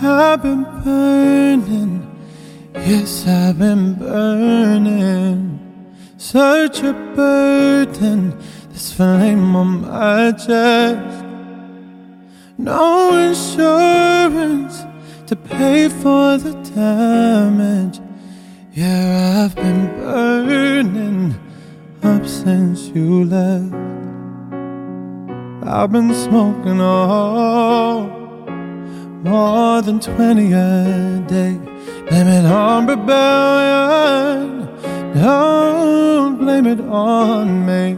I've been burning, yes, I've been burning. Such a burden, this flame on my chest. No insurance to pay for the damage. Yeah, I've been burning up since you left. I've been smoking all more than 20 a day. Blame it on rebellion. Don't blame it on me.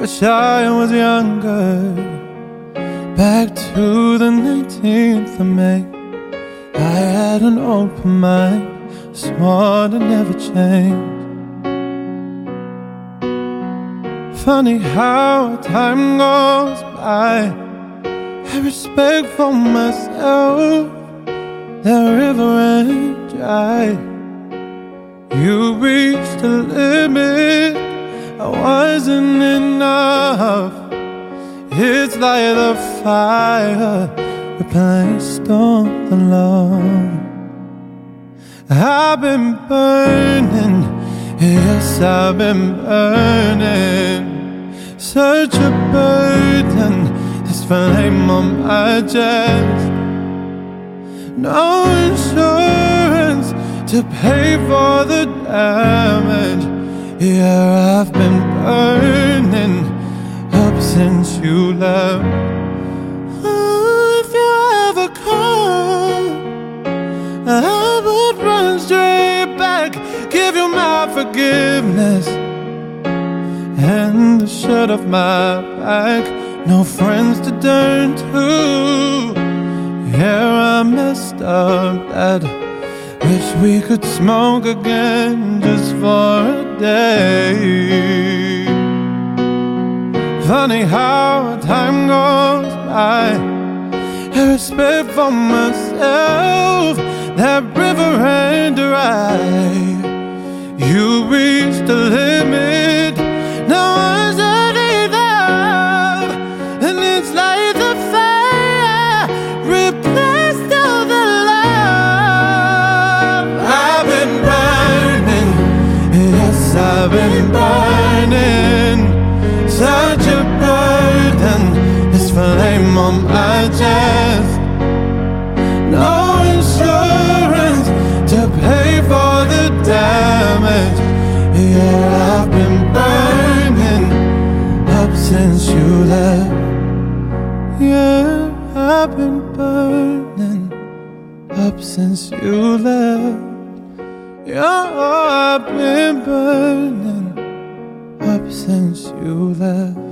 Wish I was younger. Back to the 19th of May. I had an open mind, swore to never change. Funny how time goes by. Respect for myself. The river ain't dry. You reached the limit. I wasn't enough. It's like the fire replaced all the love. I've been burning, yes, I've been burning. Such a burden, this flame on my chest. No insurance to pay for the damage. Yeah, I've been burning up since you left. Oh, if you ever call, I would run straight back, give you my forgiveness and the shirt off my back. No friends to turn to. Yeah, I messed up. That wish we could smoke again just for a day. Funny how time goes by. I respect for myself. That river ain't dry. You reached the Yeah, I've been burning up since you left. Yeah, I've been burning up since you left. Yeah, I've been burning up since you left.